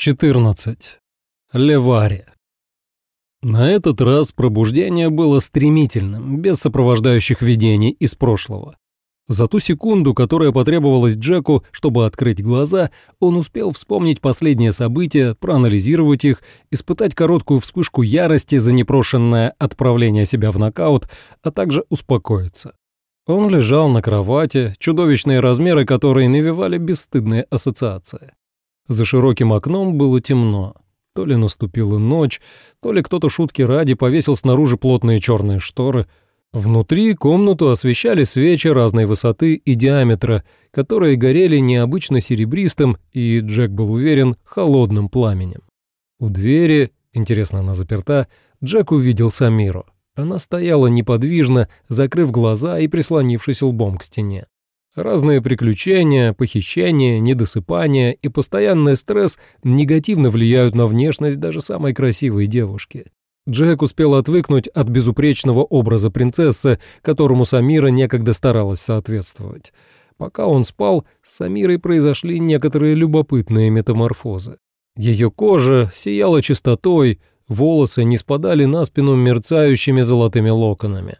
14. Левари. На этот раз пробуждение было стремительным, без сопровождающих видений из прошлого. За ту секунду, которая потребовалась Джеку, чтобы открыть глаза, он успел вспомнить последние события, проанализировать их, испытать короткую вспышку ярости за непрошенное отправление себя в нокаут, а также успокоиться. Он лежал на кровати, чудовищные размеры которой навевали бесстыдные ассоциации. За широким окном было темно. То ли наступила ночь, то ли кто-то шутки ради повесил снаружи плотные черные шторы. Внутри комнату освещали свечи разной высоты и диаметра, которые горели необычно серебристым и, Джек был уверен, холодным пламенем. У двери, интересно, она заперта, Джек увидел Самиру. Она стояла неподвижно, закрыв глаза и прислонившись лбом к стене. Разные приключения, похищения, недосыпания и постоянный стресс негативно влияют на внешность даже самой красивой девушки. Джек успел отвыкнуть от безупречного образа принцессы, которому Самира некогда старалась соответствовать. Пока он спал, с Самирой произошли некоторые любопытные метаморфозы. Ее кожа сияла чистотой, волосы не спадали на спину мерцающими золотыми локонами.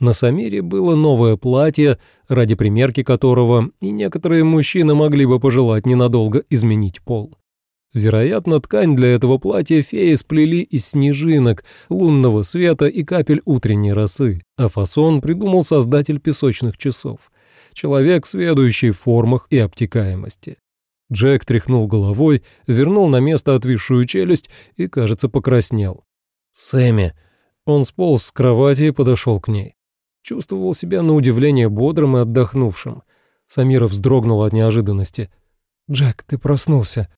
На Самире было новое платье, ради примерки которого и некоторые мужчины могли бы пожелать ненадолго изменить пол. Вероятно, ткань для этого платья феи сплели из снежинок, лунного света и капель утренней росы, а фасон придумал создатель песочных часов, человек, сведущий в формах и обтекаемости. Джек тряхнул головой, вернул на место отвисшую челюсть и, кажется, покраснел. «Сэмми!» Он сполз с кровати и подошел к ней. Чувствовал себя на удивление бодрым и отдохнувшим. Самира вздрогнула от неожиданности. «Джек, ты проснулся».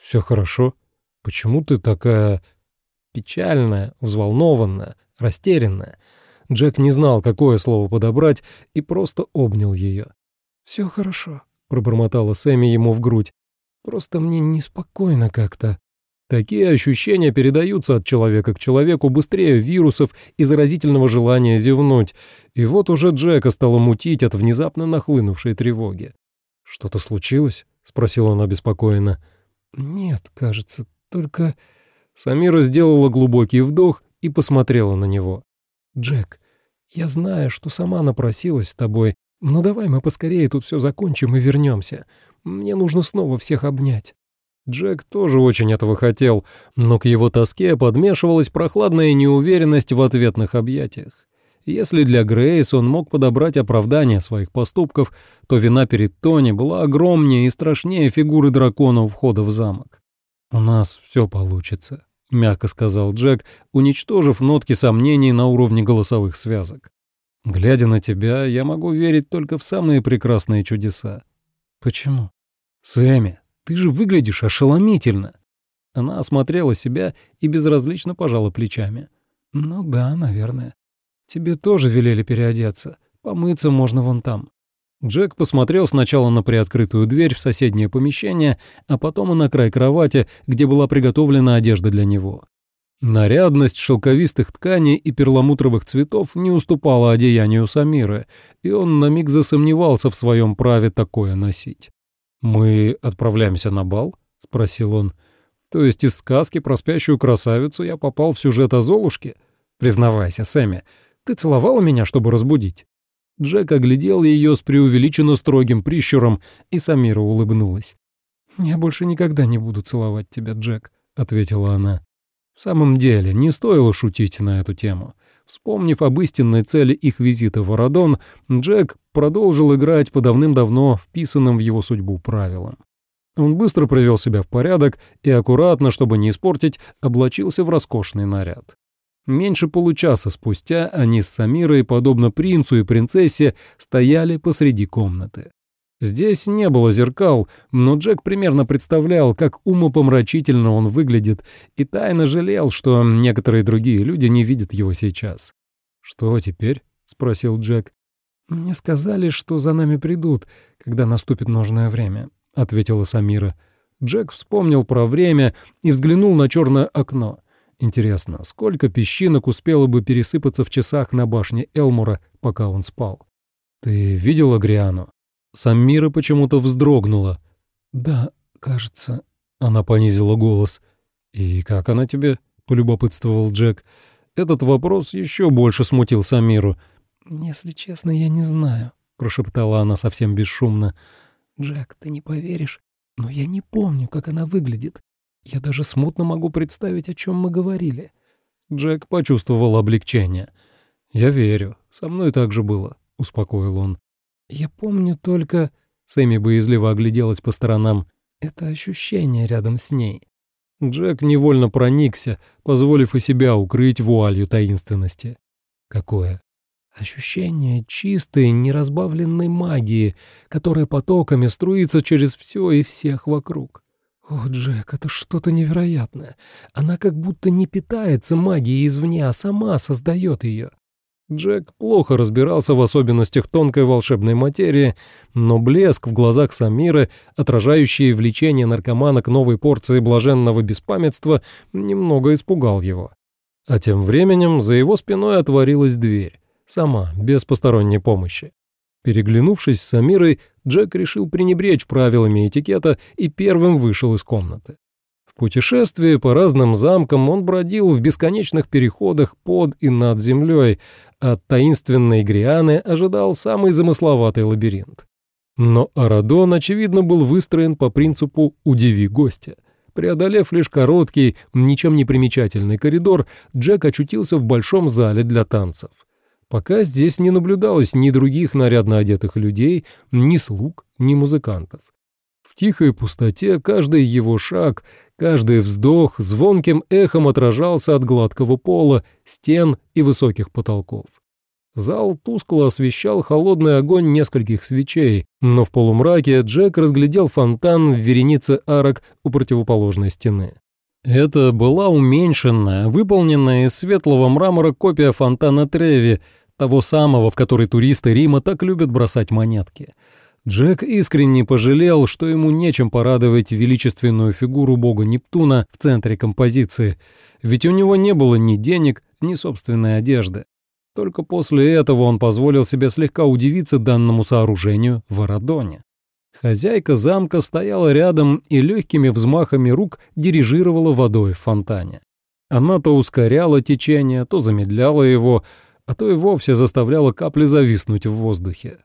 «Все хорошо? Почему ты такая...» Печальная, взволнованная, растерянная. Джек не знал, какое слово подобрать, и просто обнял ее. «Все хорошо», — пробормотала Сэмми ему в грудь. «Просто мне неспокойно как-то». Такие ощущения передаются от человека к человеку быстрее вирусов и заразительного желания зевнуть, и вот уже Джека стало мутить от внезапно нахлынувшей тревоги. «Что-то случилось?» — спросил он обеспокоенно. «Нет, кажется, только...» Самира сделала глубокий вдох и посмотрела на него. «Джек, я знаю, что сама напросилась с тобой, но давай мы поскорее тут все закончим и вернемся. Мне нужно снова всех обнять». Джек тоже очень этого хотел, но к его тоске подмешивалась прохладная неуверенность в ответных объятиях. Если для Грейс он мог подобрать оправдание своих поступков, то вина перед Тони была огромнее и страшнее фигуры дракона у входа в замок. «У нас все получится», — мягко сказал Джек, уничтожив нотки сомнений на уровне голосовых связок. «Глядя на тебя, я могу верить только в самые прекрасные чудеса». «Почему?» «Сэмми, ты же выглядишь ошеломительно». Она осмотрела себя и безразлично пожала плечами. «Ну да, наверное. Тебе тоже велели переодеться. Помыться можно вон там». Джек посмотрел сначала на приоткрытую дверь в соседнее помещение, а потом и на край кровати, где была приготовлена одежда для него. Нарядность шелковистых тканей и перламутровых цветов не уступала одеянию Самиры, и он на миг засомневался в своем праве такое носить. «Мы отправляемся на бал?» — спросил он. «То есть из сказки про спящую красавицу я попал в сюжет о Золушке? Признавайся, Сэмми, ты целовала меня, чтобы разбудить?» Джек оглядел ее с преувеличенно строгим прищуром, и Самира улыбнулась. «Я больше никогда не буду целовать тебя, Джек», — ответила она. В самом деле, не стоило шутить на эту тему. Вспомнив об истинной цели их визита в Арадон, Джек продолжил играть по давным-давно вписанным в его судьбу правилам. Он быстро привел себя в порядок и аккуратно, чтобы не испортить, облачился в роскошный наряд. Меньше получаса спустя они с Самирой, подобно принцу и принцессе, стояли посреди комнаты. Здесь не было зеркал, но Джек примерно представлял, как умопомрачительно он выглядит, и тайно жалел, что некоторые другие люди не видят его сейчас. «Что теперь?» — спросил Джек. «Мне сказали, что за нами придут, когда наступит нужное время», — ответила Самира. Джек вспомнил про время и взглянул на черное окно. Интересно, сколько песчинок успело бы пересыпаться в часах на башне Элмура, пока он спал? «Ты видела Гриану?» Самира почему-то вздрогнула. «Да, кажется, Она понизила голос. «И как она тебе?» — полюбопытствовал Джек. Этот вопрос еще больше смутил Самиру. «Если честно, я не знаю», — прошептала она совсем бесшумно. «Джек, ты не поверишь, но я не помню, как она выглядит. Я даже смутно могу представить, о чем мы говорили». Джек почувствовал облегчение. «Я верю. Со мной так же было», — успокоил он. «Я помню только...» — Сэмми боязливо огляделась по сторонам. «Это ощущение рядом с ней». Джек невольно проникся, позволив и себя укрыть вуалью таинственности. «Какое?» Ощущение чистой, неразбавленной магии, которая потоками струится через все и всех вокруг. О, Джек, это что-то невероятное. Она как будто не питается магией извне, а сама создает ее. Джек плохо разбирался в особенностях тонкой волшебной материи, но блеск в глазах Самиры, отражающий влечение наркомана к новой порции блаженного беспамятства, немного испугал его. А тем временем за его спиной отворилась дверь. Сама, без посторонней помощи. Переглянувшись с Самирой, Джек решил пренебречь правилами этикета и первым вышел из комнаты. В путешествии по разным замкам он бродил в бесконечных переходах под и над землей, от таинственной Грианы ожидал самый замысловатый лабиринт. Но Арадон, очевидно, был выстроен по принципу «удиви гостя». Преодолев лишь короткий, ничем не примечательный коридор, Джек очутился в большом зале для танцев. Пока здесь не наблюдалось ни других нарядно одетых людей, ни слуг, ни музыкантов. В тихой пустоте каждый его шаг, каждый вздох звонким эхом отражался от гладкого пола, стен и высоких потолков. Зал тускло освещал холодный огонь нескольких свечей, но в полумраке Джек разглядел фонтан в веренице арок у противоположной стены. Это была уменьшенная, выполненная из светлого мрамора копия фонтана Треви, того самого, в который туристы Рима так любят бросать монетки. Джек искренне пожалел, что ему нечем порадовать величественную фигуру бога Нептуна в центре композиции, ведь у него не было ни денег, ни собственной одежды. Только после этого он позволил себе слегка удивиться данному сооружению в Арадоне. Хозяйка замка стояла рядом и легкими взмахами рук дирижировала водой в фонтане. Она то ускоряла течение, то замедляла его, а то и вовсе заставляла капли зависнуть в воздухе.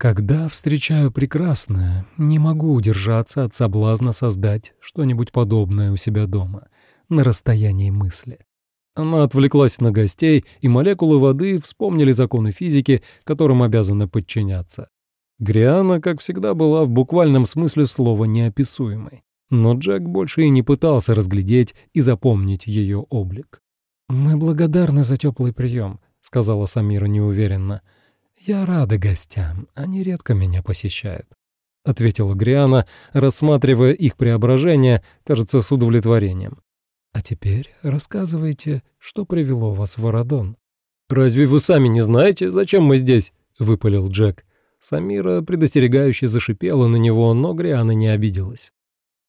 Когда встречаю прекрасное, не могу удержаться от соблазна создать что-нибудь подобное у себя дома, на расстоянии мысли. Она отвлеклась на гостей, и молекулы воды вспомнили законы физики, которым обязаны подчиняться. Гриана, как всегда, была в буквальном смысле слова неописуемой. Но Джек больше и не пытался разглядеть и запомнить ее облик. «Мы благодарны за теплый прием», — сказала Самира неуверенно. «Я рада гостям, они редко меня посещают», — ответила Гриана, рассматривая их преображение, кажется, с удовлетворением. «А теперь рассказывайте, что привело вас в Арадон». «Разве вы сами не знаете, зачем мы здесь?» — выпалил Джек. Самира предостерегающе зашипела на него, но Гриана не обиделась.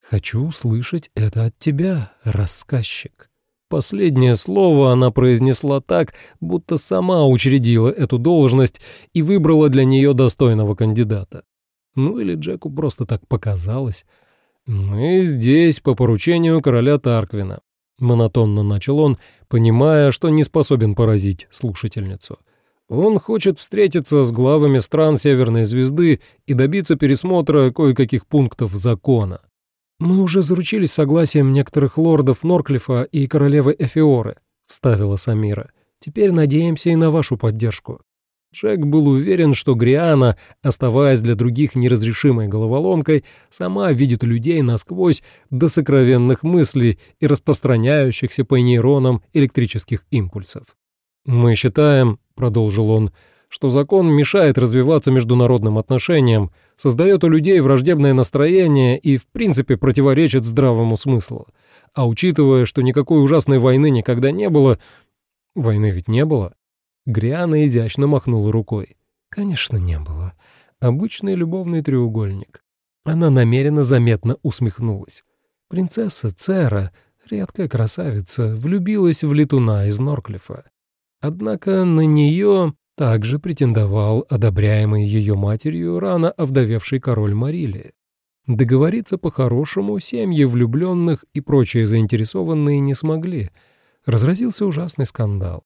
«Хочу услышать это от тебя, рассказчик». Последнее слово она произнесла так, будто сама учредила эту должность и выбрала для нее достойного кандидата. Ну или Джеку просто так показалось. «Мы здесь по поручению короля Тарквина», — монотонно начал он, понимая, что не способен поразить слушательницу. Он хочет встретиться с главами стран Северной Звезды и добиться пересмотра кое-каких пунктов закона. «Мы уже заручились согласием некоторых лордов Норклифа и королевы Эфиоры», — вставила Самира. «Теперь надеемся и на вашу поддержку». Джек был уверен, что Гриана, оставаясь для других неразрешимой головоломкой, сама видит людей насквозь до сокровенных мыслей и распространяющихся по нейронам электрических импульсов. «Мы считаем», — продолжил он, — что закон мешает развиваться международным отношениям, создает у людей враждебное настроение и, в принципе, противоречит здравому смыслу. А учитывая, что никакой ужасной войны никогда не было... Войны ведь не было. Гриана изящно махнула рукой. Конечно, не было. Обычный любовный треугольник. Она намеренно заметно усмехнулась. Принцесса Цера, редкая красавица, влюбилась в летуна из Норклифа. Однако на нее также претендовал одобряемый ее матерью рано овдовевший король Марилии. Договориться по-хорошему семьи влюбленных и прочие заинтересованные не смогли. Разразился ужасный скандал.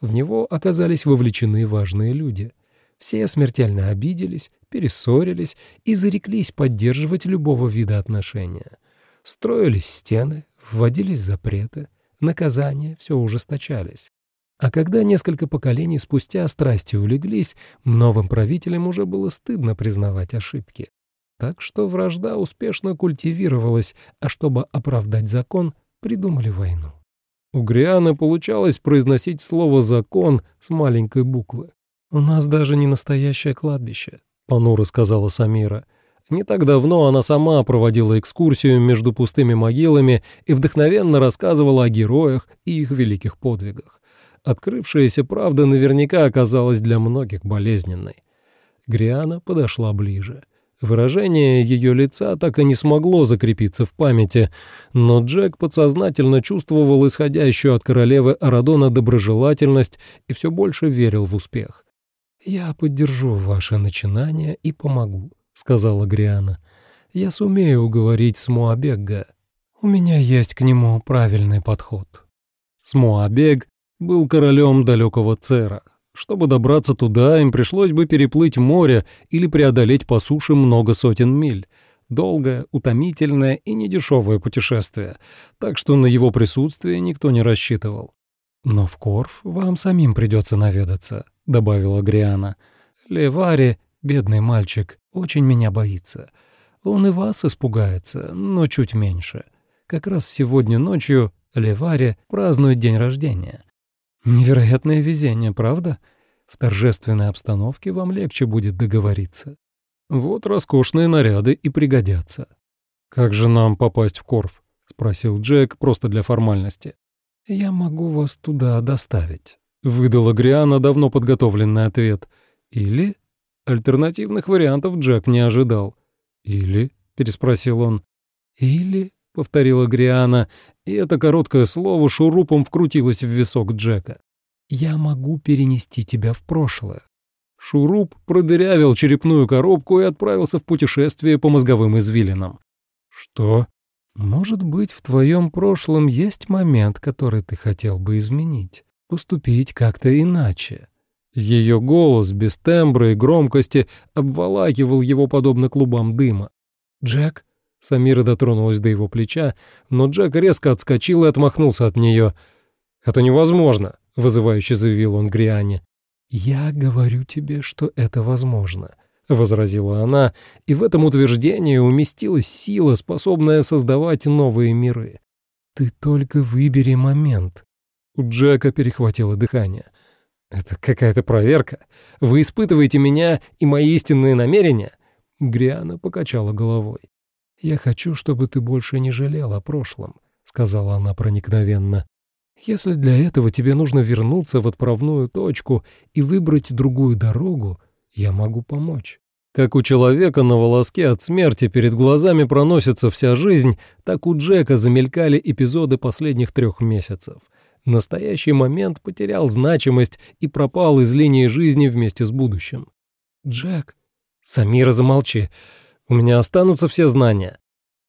В него оказались вовлечены важные люди. Все смертельно обиделись, перессорились и зареклись поддерживать любого вида отношения. Строились стены, вводились запреты, наказания все ужесточались. А когда несколько поколений спустя страсти улеглись, новым правителям уже было стыдно признавать ошибки. Так что вражда успешно культивировалась, а чтобы оправдать закон, придумали войну. У Грианы получалось произносить слово «закон» с маленькой буквы. «У нас даже не настоящее кладбище», — понуро сказала Самира. Не так давно она сама проводила экскурсию между пустыми могилами и вдохновенно рассказывала о героях и их великих подвигах. Открывшаяся правда наверняка оказалась для многих болезненной. Гриана подошла ближе. Выражение ее лица так и не смогло закрепиться в памяти, но Джек подсознательно чувствовал исходящую от королевы Арадона доброжелательность и все больше верил в успех. «Я поддержу ваше начинание и помогу», — сказала Гриана. «Я сумею уговорить Смуабегга. У меня есть к нему правильный подход». Смуабег был королем далекого Цера. Чтобы добраться туда, им пришлось бы переплыть море или преодолеть по суше много сотен миль. Долгое, утомительное и недешевое путешествие, так что на его присутствие никто не рассчитывал. «Но в Корф вам самим придется наведаться», — добавила Гриана. «Левари, бедный мальчик, очень меня боится. Он и вас испугается, но чуть меньше. Как раз сегодня ночью Левари празднует день рождения. Невероятное везение, правда? В торжественной обстановке вам легче будет договориться. Вот роскошные наряды и пригодятся. «Как же нам попасть в Корф?» — спросил Джек просто для формальности. «Я могу вас туда доставить», — выдала Гриана давно подготовленный ответ. «Или...» Альтернативных вариантов Джек не ожидал. «Или...» — переспросил он. «Или...» — повторила Гриана, и это короткое слово шурупом вкрутилось в висок Джека. «Я могу перенести тебя в прошлое». Шуруп продырявил черепную коробку и отправился в путешествие по мозговым извилинам. «Что?» «Может быть, в твоем прошлом есть момент, который ты хотел бы изменить, поступить как-то иначе». Ее голос без тембра и громкости обволакивал его подобно клубам дыма. «Джек?» Самира дотронулась до его плеча, но Джек резко отскочил и отмахнулся от нее. «Это невозможно», — вызывающе заявил он Гриане. «Я говорю тебе, что это возможно», — возразила она, и в этом утверждении уместилась сила, способная создавать новые миры. «Ты только выбери момент». У Джека перехватило дыхание. «Это какая-то проверка? Вы испытываете меня и мои истинные намерения?» Гриана покачала головой. «Я хочу, чтобы ты больше не жалел о прошлом», — сказала она проникновенно. «Если для этого тебе нужно вернуться в отправную точку и выбрать другую дорогу, я могу помочь». Как у человека на волоске от смерти перед глазами проносится вся жизнь, так у Джека замелькали эпизоды последних трех месяцев. Настоящий момент потерял значимость и пропал из линии жизни вместе с будущим. «Джек...» «Самира, замолчи. У меня останутся все знания.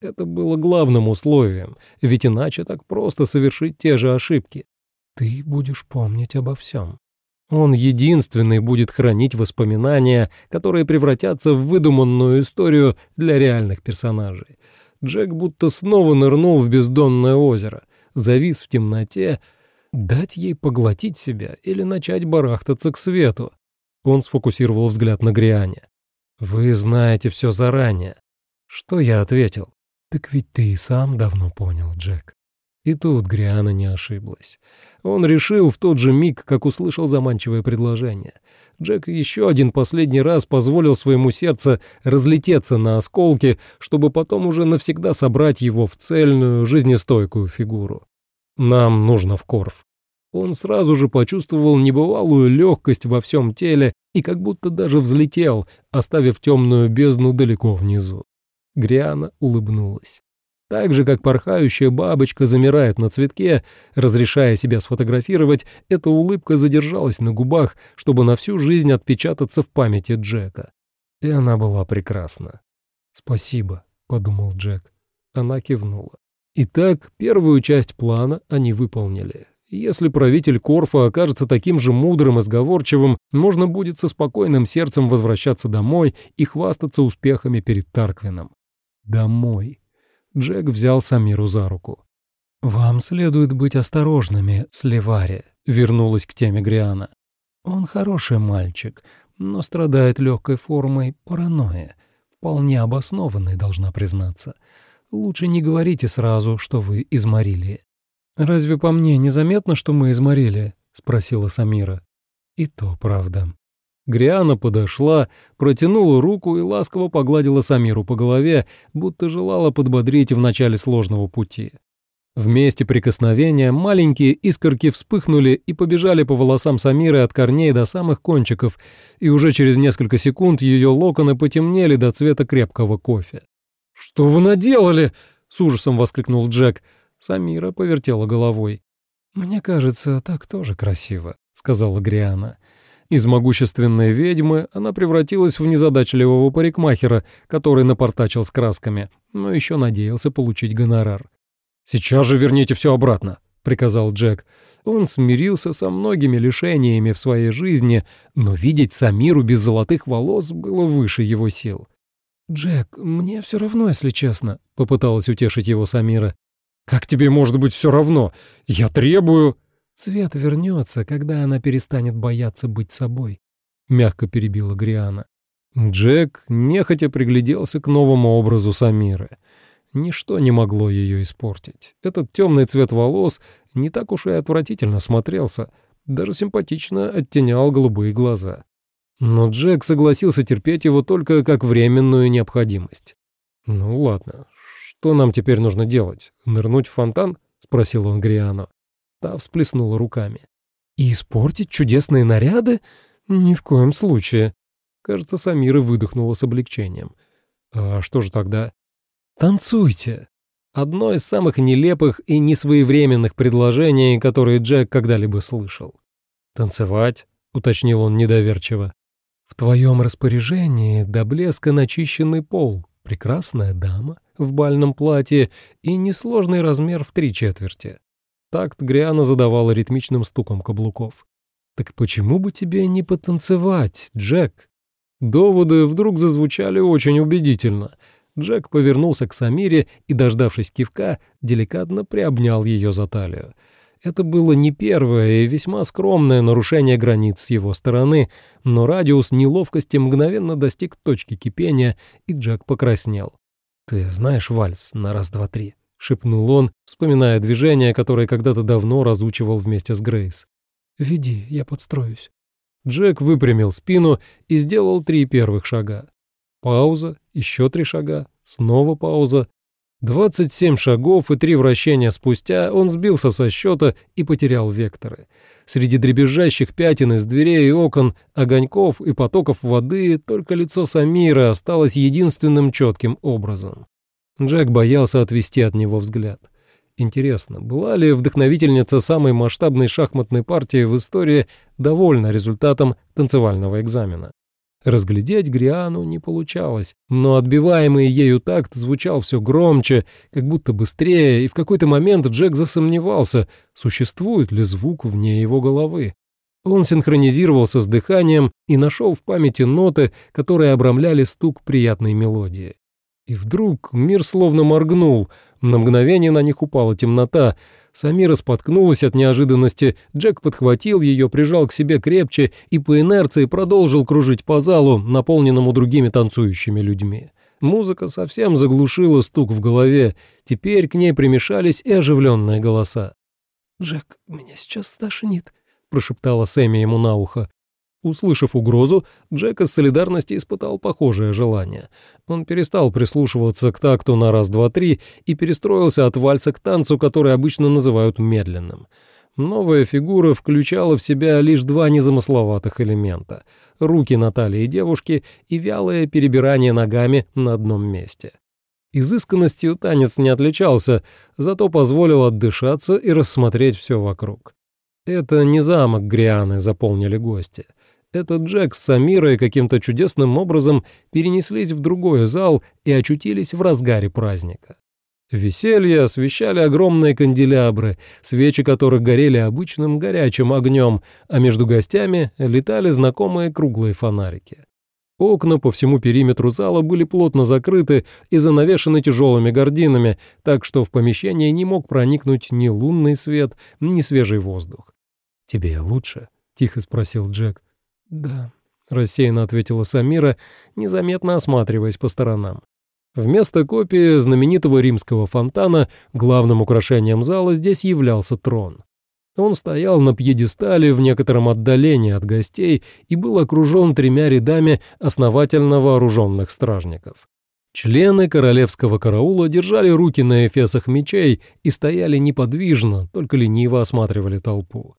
Это было главным условием, ведь иначе так просто совершить те же ошибки. Ты будешь помнить обо всем. Он единственный будет хранить воспоминания, которые превратятся в выдуманную историю для реальных персонажей. Джек будто снова нырнул в бездонное озеро, завис в темноте, дать ей поглотить себя или начать барахтаться к свету. Он сфокусировал взгляд на Гриане. «Вы знаете все заранее». Что я ответил? «Так ведь ты и сам давно понял, Джек». И тут Гриана не ошиблась. Он решил в тот же миг, как услышал заманчивое предложение. Джек еще один последний раз позволил своему сердцу разлететься на осколки, чтобы потом уже навсегда собрать его в цельную, жизнестойкую фигуру. «Нам нужно в Корф», он сразу же почувствовал небывалую легкость во всем теле и как будто даже взлетел, оставив темную бездну далеко внизу. Гриана улыбнулась. Так же, как порхающая бабочка замирает на цветке, разрешая себя сфотографировать, эта улыбка задержалась на губах, чтобы на всю жизнь отпечататься в памяти Джека. И она была прекрасна. «Спасибо», подумал Джек. Она кивнула. Итак, первую часть плана они выполнили. Если правитель Корфа окажется таким же мудрым и сговорчивым, можно будет со спокойным сердцем возвращаться домой и хвастаться успехами перед Тарквином. Домой. Джек взял Самиру за руку. «Вам следует быть осторожными, Сливари», — вернулась к теме Гриана. «Он хороший мальчик, но страдает легкой формой паранойи, вполне обоснованной, должна признаться. Лучше не говорите сразу, что вы из Марилии. «Разве по мне незаметно, что мы изморили?» — спросила Самира. «И то правда». Гриана подошла, протянула руку и ласково погладила Самиру по голове, будто желала подбодрить в начале сложного пути. В месте прикосновения маленькие искорки вспыхнули и побежали по волосам Самиры от корней до самых кончиков, и уже через несколько секунд ее локоны потемнели до цвета крепкого кофе. «Что вы наделали?» — с ужасом воскликнул Джек — Самира повертела головой. «Мне кажется, так тоже красиво», — сказала Гриана. Из могущественной ведьмы она превратилась в незадачливого парикмахера, который напортачил с красками, но еще надеялся получить гонорар. «Сейчас же верните все обратно», — приказал Джек. Он смирился со многими лишениями в своей жизни, но видеть Самиру без золотых волос было выше его сил. «Джек, мне все равно, если честно», — попыталась утешить его Самира. «Как тебе может быть все равно? Я требую...» «Цвет вернется, когда она перестанет бояться быть собой», — мягко перебила Гриана. Джек нехотя пригляделся к новому образу Самиры. Ничто не могло ее испортить. Этот темный цвет волос не так уж и отвратительно смотрелся, даже симпатично оттенял голубые глаза. Но Джек согласился терпеть его только как временную необходимость. «Ну ладно, «Что нам теперь нужно делать? Нырнуть в фонтан?» — спросил он Гриану. Та всплеснула руками. «И испортить чудесные наряды? Ни в коем случае». Кажется, Самира выдохнула с облегчением. «А что же тогда?» «Танцуйте!» Одно из самых нелепых и несвоевременных предложений, которые Джек когда-либо слышал. «Танцевать?» — уточнил он недоверчиво. «В твоем распоряжении до блеска начищенный пол, прекрасная дама, в бальном платье и несложный размер в три четверти. Такт Гриана задавала ритмичным стуком каблуков. «Так почему бы тебе не потанцевать, Джек?» Доводы вдруг зазвучали очень убедительно. Джек повернулся к Самире и, дождавшись кивка, деликатно приобнял ее за талию. Это было не первое и весьма скромное нарушение границ с его стороны, но радиус неловкости мгновенно достиг точки кипения, и Джек покраснел. «Ты знаешь вальс на раз-два-три?» — шепнул он, вспоминая движение, которое когда-то давно разучивал вместе с Грейс. «Веди, я подстроюсь». Джек выпрямил спину и сделал три первых шага. Пауза, еще три шага, снова пауза. Двадцать семь шагов и три вращения спустя он сбился со счета и потерял векторы. Среди дребезжащих пятен из дверей и окон, огоньков и потоков воды только лицо Самира осталось единственным четким образом. Джек боялся отвести от него взгляд. Интересно, была ли вдохновительница самой масштабной шахматной партии в истории довольна результатом танцевального экзамена? Разглядеть Гриану не получалось, но отбиваемый ею такт звучал все громче, как будто быстрее, и в какой-то момент Джек засомневался, существует ли звук вне его головы. Он синхронизировался с дыханием и нашел в памяти ноты, которые обрамляли стук приятной мелодии. И вдруг мир словно моргнул, на мгновение на них упала темнота, Самира споткнулась от неожиданности, Джек подхватил ее, прижал к себе крепче и по инерции продолжил кружить по залу, наполненному другими танцующими людьми. Музыка совсем заглушила стук в голове, теперь к ней примешались и оживленные голоса. «Джек, меня сейчас стошнит», — прошептала Сэмми ему на ухо. Услышав угрозу, Джек из солидарности испытал похожее желание. Он перестал прислушиваться к такту на раз-два-три и перестроился от вальса к танцу, который обычно называют медленным. Новая фигура включала в себя лишь два незамысловатых элемента — руки на талии девушки и вялое перебирание ногами на одном месте. Изысканностью танец не отличался, зато позволил отдышаться и рассмотреть все вокруг. Это не замок Грианы заполнили гости — этот Джек с Самирой каким-то чудесным образом перенеслись в другой зал и очутились в разгаре праздника. Веселье освещали огромные канделябры, свечи которых горели обычным горячим огнем, а между гостями летали знакомые круглые фонарики. Окна по всему периметру зала были плотно закрыты и занавешены тяжелыми гардинами, так что в помещение не мог проникнуть ни лунный свет, ни свежий воздух. «Тебе лучше?» — тихо спросил Джек. «Да», — рассеянно ответила Самира, незаметно осматриваясь по сторонам. Вместо копии знаменитого римского фонтана главным украшением зала здесь являлся трон. Он стоял на пьедестале в некотором отдалении от гостей и был окружен тремя рядами основательно вооруженных стражников. Члены королевского караула держали руки на эфесах мечей и стояли неподвижно, только лениво осматривали толпу.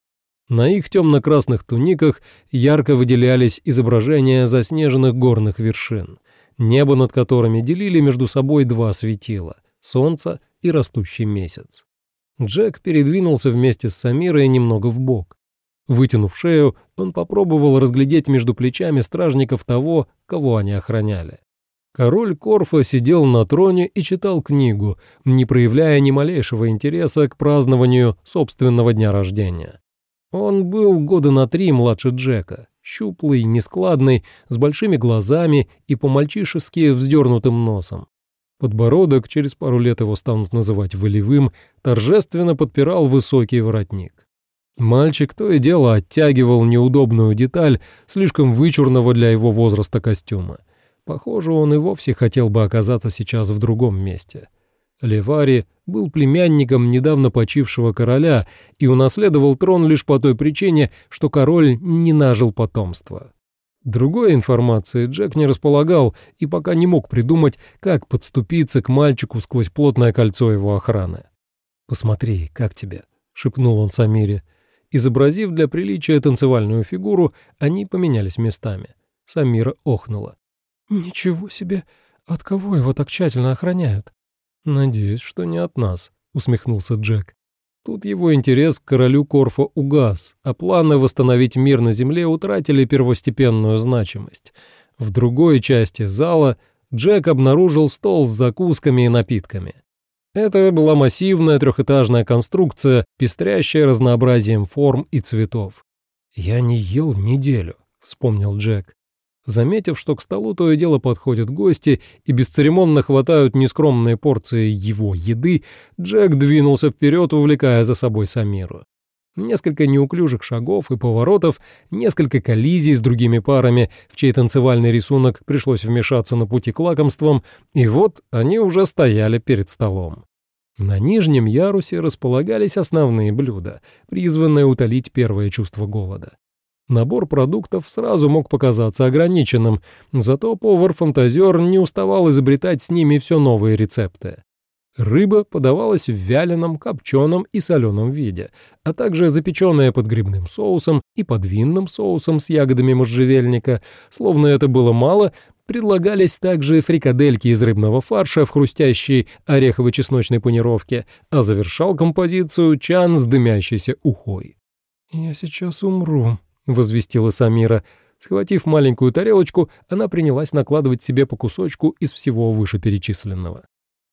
На их темно-красных туниках ярко выделялись изображения заснеженных горных вершин, небо над которыми делили между собой два светила — солнце и растущий месяц. Джек передвинулся вместе с Самирой немного вбок. Вытянув шею, он попробовал разглядеть между плечами стражников того, кого они охраняли. Король Корфа сидел на троне и читал книгу, не проявляя ни малейшего интереса к празднованию собственного дня рождения. Он был года на три младше Джека, щуплый, нескладный, с большими глазами и по-мальчишески вздернутым носом. Подбородок, через пару лет его станут называть волевым, торжественно подпирал высокий воротник. Мальчик то и дело оттягивал неудобную деталь слишком вычурного для его возраста костюма. Похоже, он и вовсе хотел бы оказаться сейчас в другом месте. Левари был племянником недавно почившего короля и унаследовал трон лишь по той причине, что король не нажил потомства. Другой информации Джек не располагал и пока не мог придумать, как подступиться к мальчику сквозь плотное кольцо его охраны. «Посмотри, как тебе?» — шепнул он Самире. Изобразив для приличия танцевальную фигуру, они поменялись местами. Самира охнула. «Ничего себе! От кого его так тщательно охраняют?» «Надеюсь, что не от нас», — усмехнулся Джек. Тут его интерес к королю Корфа угас, а планы восстановить мир на земле утратили первостепенную значимость. В другой части зала Джек обнаружил стол с закусками и напитками. Это была массивная трехэтажная конструкция, пестрящая разнообразием форм и цветов. «Я не ел неделю», — вспомнил Джек. Заметив, что к столу то и дело подходят гости и бесцеремонно хватают нескромные порции его еды, Джек двинулся вперед, увлекая за собой Самиру. Несколько неуклюжих шагов и поворотов, несколько коллизий с другими парами, в чей танцевальный рисунок пришлось вмешаться на пути к лакомствам, и вот они уже стояли перед столом. На нижнем ярусе располагались основные блюда, призванные утолить первое чувство голода. Набор продуктов сразу мог показаться ограниченным, зато повар-фантазер не уставал изобретать с ними все новые рецепты. Рыба подавалась в вяленом, копченом и соленом виде, а также запеченная под грибным соусом и под винным соусом с ягодами можжевельника. Словно это было мало, предлагались также фрикадельки из рыбного фарша в хрустящей орехово-чесночной панировке, а завершал композицию чан с дымящейся ухой. «Я сейчас умру», — возвестила Самира. Схватив маленькую тарелочку, она принялась накладывать себе по кусочку из всего вышеперечисленного.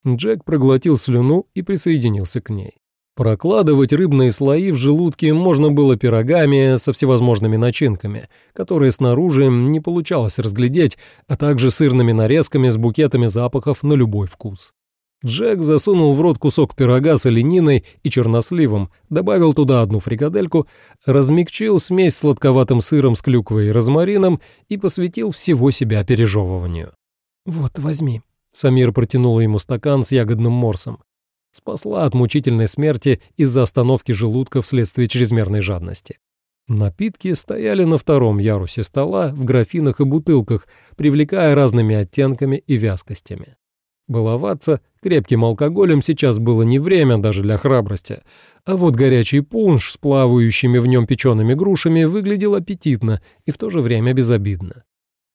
Джек проглотил слюну и присоединился к ней. Прокладывать рыбные слои в желудке можно было пирогами со всевозможными начинками, которые снаружи не получалось разглядеть, а также сырными нарезками с букетами запахов на любой вкус. Джек засунул в рот кусок пирога с олениной и черносливом, добавил туда одну фрикадельку, размягчил смесь с сладковатым сыром с клюквой и розмарином и посвятил всего себя пережевыванию. «Вот, возьми». Самир протянула ему стакан с ягодным морсом. Спасла от мучительной смерти из-за остановки желудка вследствие чрезмерной жадности. Напитки стояли на втором ярусе стола в графинах и бутылках, привлекая разными оттенками и вязкостями. Баловаться крепким алкоголем сейчас было не время даже для храбрости, а вот горячий пунш с плавающими в нем печеными грушами выглядел аппетитно и в то же время безобидно.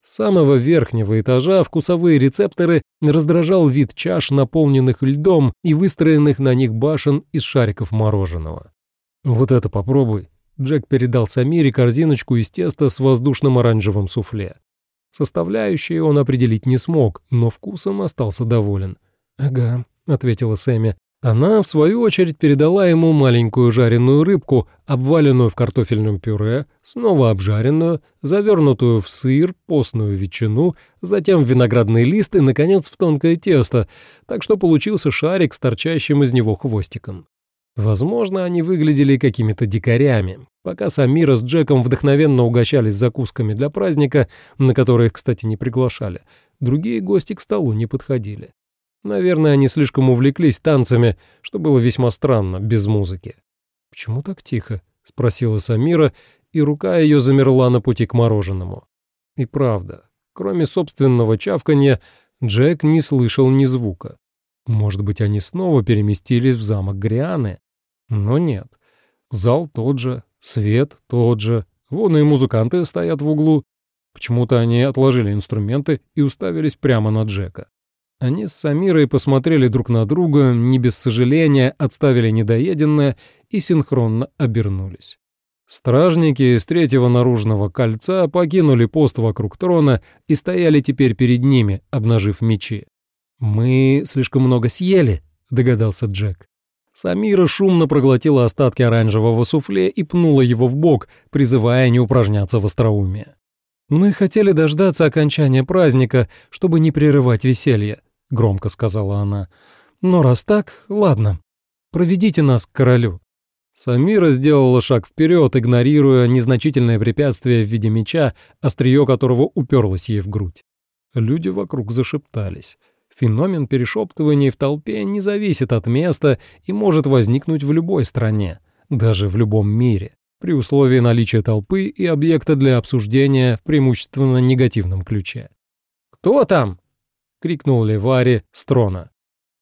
С самого верхнего этажа вкусовые рецепторы раздражал вид чаш, наполненных льдом и выстроенных на них башен из шариков мороженого. «Вот это попробуй», Джек передал Самире корзиночку из теста с воздушным оранжевым суфле. Составляющие он определить не смог, но вкусом остался доволен. «Ага», — ответила Сэмми. Она, в свою очередь, передала ему маленькую жареную рыбку, обваленную в картофельном пюре, снова обжаренную, завернутую в сыр, постную ветчину, затем в виноградный лист и, наконец, в тонкое тесто, так что получился шарик с торчащим из него хвостиком. Возможно, они выглядели какими-то дикарями. Пока Самира с Джеком вдохновенно угощались закусками для праздника, на которые кстати, не приглашали, другие гости к столу не подходили. Наверное, они слишком увлеклись танцами, что было весьма странно, без музыки. «Почему так тихо?» — спросила Самира, и рука ее замерла на пути к мороженому. И правда, кроме собственного чавканья, Джек не слышал ни звука. Может быть, они снова переместились в замок Грианы? Но нет. Зал тот же, свет тот же, вон и музыканты стоят в углу. Почему-то они отложили инструменты и уставились прямо на Джека. Они с Самирой посмотрели друг на друга, не без сожаления отставили недоеденное и синхронно обернулись. Стражники из третьего наружного кольца покинули пост вокруг трона и стояли теперь перед ними, обнажив мечи. «Мы слишком много съели», — догадался Джек. Самира шумно проглотила остатки оранжевого суфле и пнула его в бок, призывая не упражняться в остроумии. «Мы хотели дождаться окончания праздника, чтобы не прерывать веселье», громко сказала она. «Но раз так, ладно. Проведите нас к королю». Самира сделала шаг вперед, игнорируя незначительное препятствие в виде меча, острие которого уперлось ей в грудь. Люди вокруг зашептались. Феномен перешептывания в толпе не зависит от места и может возникнуть в любой стране, даже в любом мире, при условии наличия толпы и объекта для обсуждения в преимущественно негативном ключе. «Кто там?» — крикнул Левари с трона.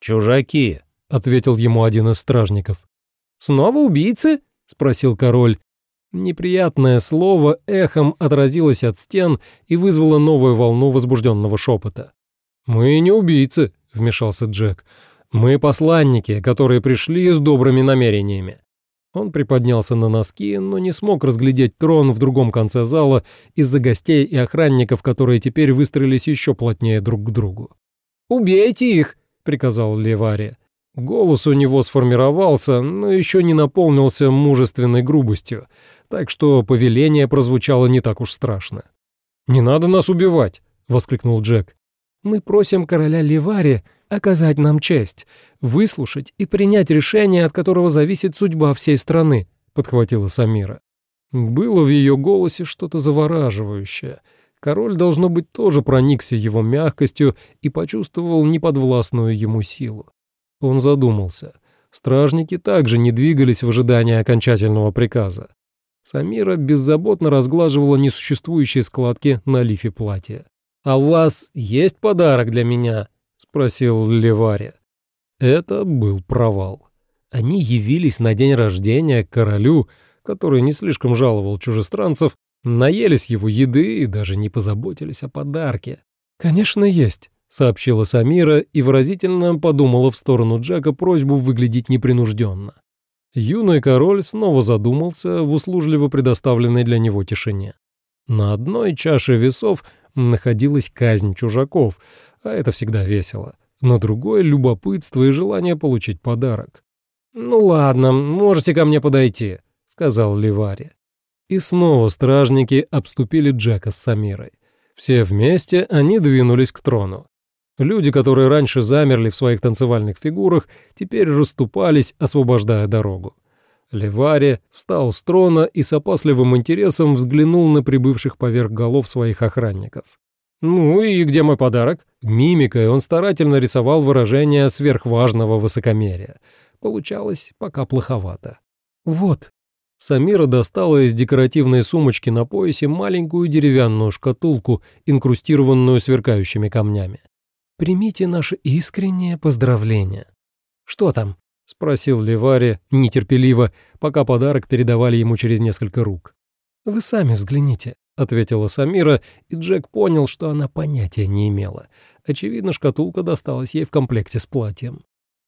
«Чужаки», — ответил ему один из стражников. «Снова убийцы?» — спросил король. Неприятное слово эхом отразилось от стен и вызвало новую волну возбужденного шепота. «Мы не убийцы», — вмешался Джек. «Мы посланники, которые пришли с добрыми намерениями. Он приподнялся на носки, но не смог разглядеть трон в другом конце зала из-за гостей и охранников, которые теперь выстроились еще плотнее друг к другу. «Убейте их!» — приказал Левари. Голос у него сформировался, но еще не наполнился мужественной грубостью, так что повеление прозвучало не так уж страшно. «Не надо нас убивать!» — воскликнул Джек. «Мы просим короля Левари оказать нам честь, выслушать и принять решение, от которого зависит судьба всей страны», — подхватила Самира. Было в ее голосе что-то завораживающее. Король, должно быть, тоже проникся его мягкостью и почувствовал неподвластную ему силу. Он задумался. Стражники также не двигались в ожидании окончательного приказа. Самира беззаботно разглаживала несуществующие складки на лифе платья. «А у вас есть подарок для меня?» Спросил Левари. Это был провал. Они явились на день рождения королю, который не слишком жаловал чужестранцев, наелись его еды и даже не позаботились о подарке. «Конечно, есть», — сообщила Самира и выразительно подумала в сторону Джека просьбу выглядеть непринужденно. Юный король снова задумался в услужливо предоставленной для него тишине. На одной чаше весов находилась казнь чужаков — а это всегда весело. На другое — любопытство и желание получить подарок. «Ну ладно, можете ко мне подойти», — сказал Ливари. И снова стражники обступили Джека с Самирой. Все вместе они двинулись к трону. Люди, которые раньше замерли в своих танцевальных фигурах, теперь расступались, освобождая дорогу. Левари встал с трона и с опасливым интересом взглянул на прибывших поверх голов своих охранников. «Ну и где мой подарок?» Мимикой он старательно рисовал выражение сверхважного высокомерия. Получалось пока плоховато. «Вот». Самира достала из декоративной сумочки на поясе маленькую деревянную шкатулку, инкрустированную сверкающими камнями. «Примите наше искреннее поздравление». «Что там?» — спросил Левари нетерпеливо, пока подарок передавали ему через несколько рук. «Вы сами взгляните» ответила Самира, и Джек понял, что она понятия не имела. Очевидно, шкатулка досталась ей в комплекте с платьем.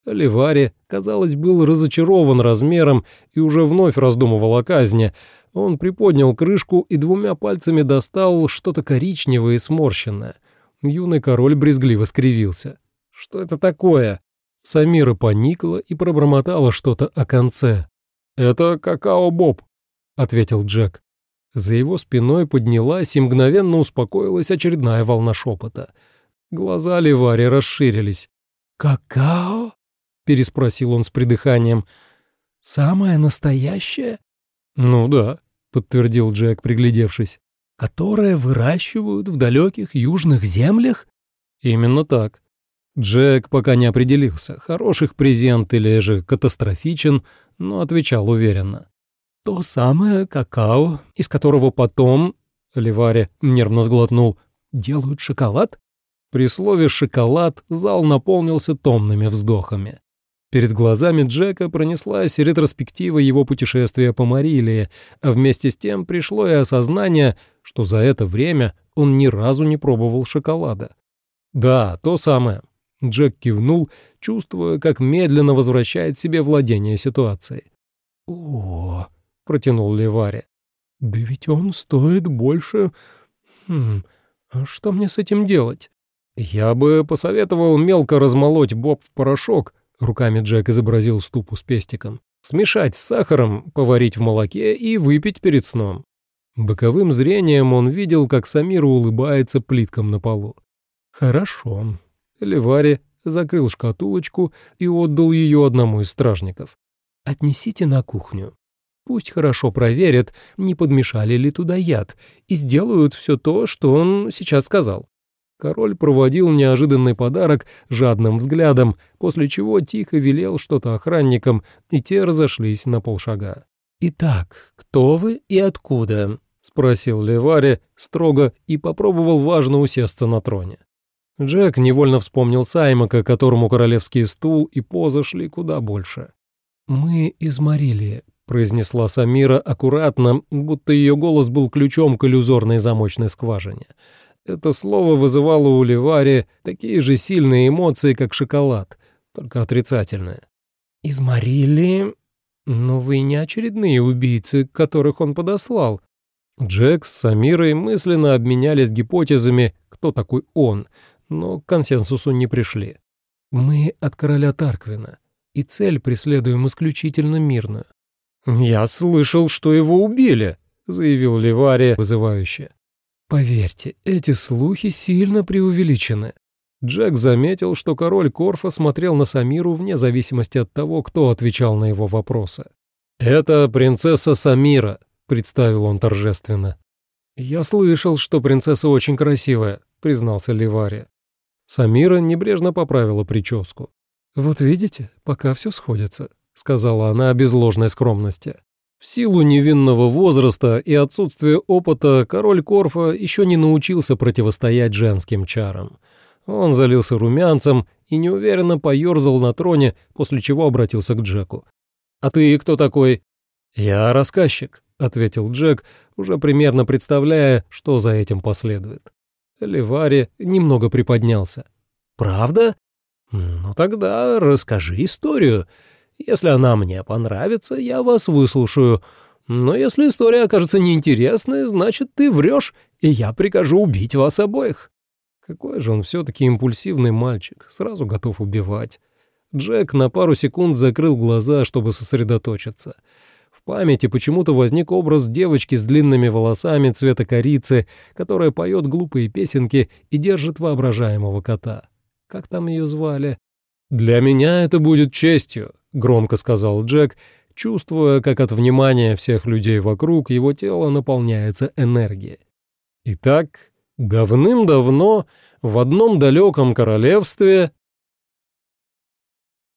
Ливари, казалось, был разочарован размером и уже вновь раздумывал о казни. Он приподнял крышку и двумя пальцами достал что-то коричневое и сморщенное. Юный король брезгливо скривился. «Что это такое?» Самира поникла и пробормотала что-то о конце. «Это какао-боб», — ответил Джек. За его спиной поднялась и мгновенно успокоилась очередная волна шепота. Глаза Ливари расширились. «Какао?» — переспросил он с придыханием. «Самое настоящее?» «Ну да», — подтвердил Джек, приглядевшись. «Которое выращивают в далеких южных землях?» «Именно так». Джек пока не определился, хороших презент или же катастрофичен, но отвечал уверенно. «То самое какао, из которого потом...» — Ливари нервно сглотнул. «Делают шоколад?» При слове «шоколад» зал наполнился томными вздохами. Перед глазами Джека пронеслась ретроспектива его путешествия по Марилии, а вместе с тем пришло и осознание, что за это время он ни разу не пробовал шоколада. «Да, то самое». Джек кивнул, чувствуя, как медленно возвращает себе владение ситуацией. «О, — протянул Левари. «Да ведь он стоит больше... Хм, а что мне с этим делать?» «Я бы посоветовал мелко размолоть боб в порошок», — руками Джек изобразил ступу с пестиком. «Смешать с сахаром, поварить в молоке и выпить перед сном». Боковым зрением он видел, как Самира улыбается плиткам на полу. «Хорошо». Левари закрыл шкатулочку и отдал ее одному из стражников. «Отнесите на кухню. Пусть хорошо проверят, не подмешали ли туда яд, и сделают все то, что он сейчас сказал. Король проводил неожиданный подарок жадным взглядом, после чего тихо велел что-то охранникам, и те разошлись на полшага. «Итак, кто вы и откуда?» — спросил Левари строго и попробовал важно усесться на троне. Джек невольно вспомнил Саймака, которому королевский стул и поза шли куда больше. «Мы из Марилии», — произнесла Самира аккуратно, будто ее голос был ключом к иллюзорной замочной скважине. Это слово вызывало у Ливари такие же сильные эмоции, как шоколад, только отрицательные. «Из Марилии? Но вы не очередные убийцы, которых он подослал». Джек с Самирой мысленно обменялись гипотезами, кто такой он, но к консенсусу не пришли. «Мы от короля Тарквина, и цель преследуем исключительно мирную. «Я слышал, что его убили», — заявил Ливария вызывающе. «Поверьте, эти слухи сильно преувеличены». Джек заметил, что король Корфа смотрел на Самиру вне зависимости от того, кто отвечал на его вопросы. «Это принцесса Самира», — представил он торжественно. «Я слышал, что принцесса очень красивая», — признался Ливария. Самира небрежно поправила прическу. «Вот видите, пока все сходится», — сказала она без ложной скромности. В силу невинного возраста и отсутствия опыта король Корфа еще не научился противостоять женским чарам. Он залился румянцем и неуверенно поерзал на троне, после чего обратился к Джеку. «А ты кто такой?» «Я рассказчик», — ответил Джек, уже примерно представляя, что за этим последует. Левари немного приподнялся. «Правда? Ну тогда расскажи историю. Если она мне понравится, я вас выслушаю. Но если история окажется неинтересной, значит, ты врешь, и я прикажу убить вас обоих». Какой же он все-таки импульсивный мальчик, сразу готов убивать. Джек на пару секунд закрыл глаза, чтобы сосредоточиться. В памяти почему-то возник образ девочки с длинными волосами цвета корицы, которая поет глупые песенки и держит воображаемого кота. Как там ее звали? «Для меня это будет честью», — громко сказал Джек, чувствуя, как от внимания всех людей вокруг его тело наполняется энергией. Итак, давным-давно в одном далеком королевстве